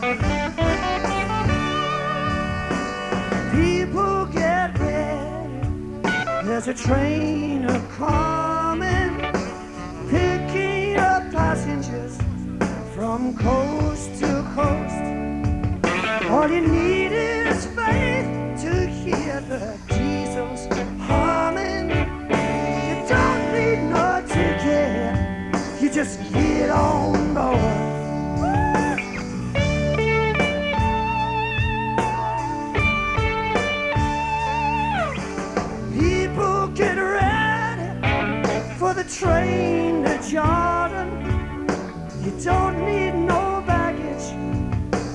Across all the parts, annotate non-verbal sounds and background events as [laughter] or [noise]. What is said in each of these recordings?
People get ready. There's a train a coming, picking up passengers from coast to coast. All you need. Don't need no baggage,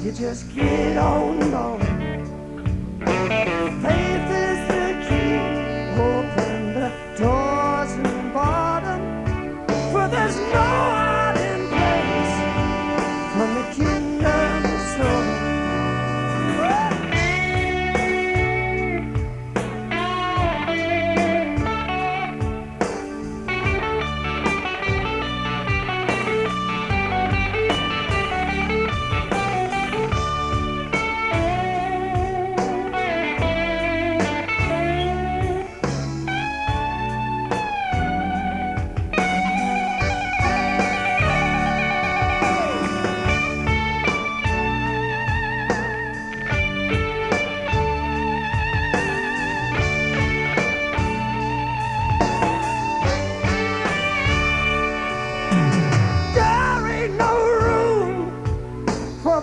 you just get on board. Faith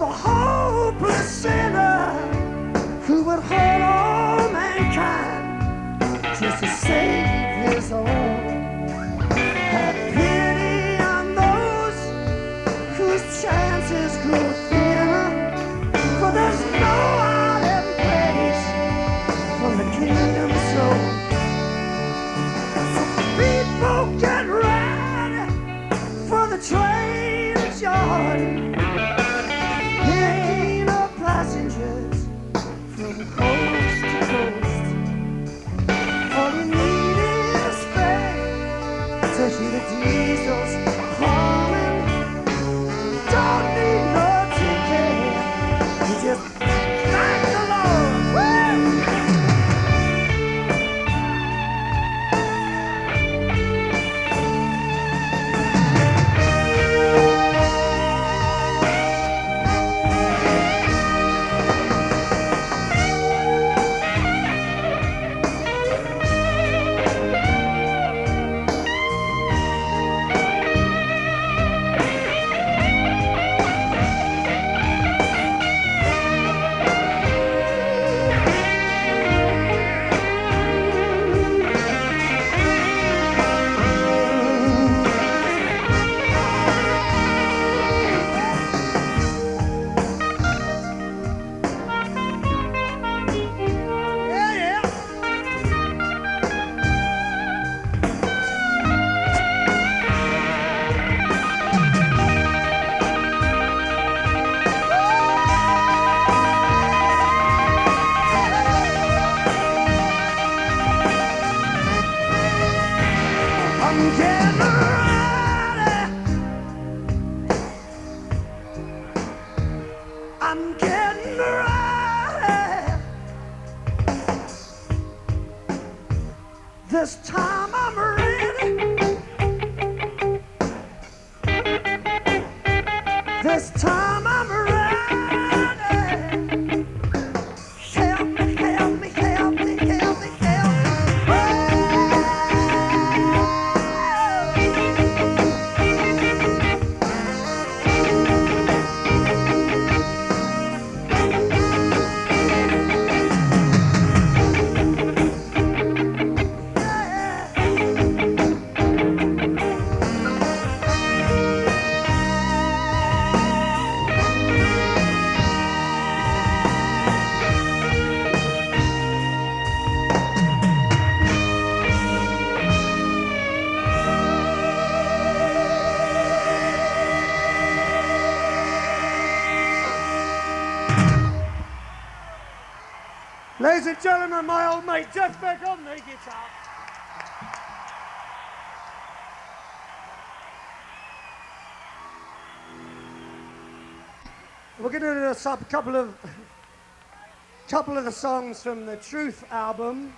hopeless sinner I'm getting. This time I'm ready. This time Ladies and gentlemen, my old mate Jeff Beck on the guitar. We're going to do a couple of [laughs] couple of the songs from the Truth album.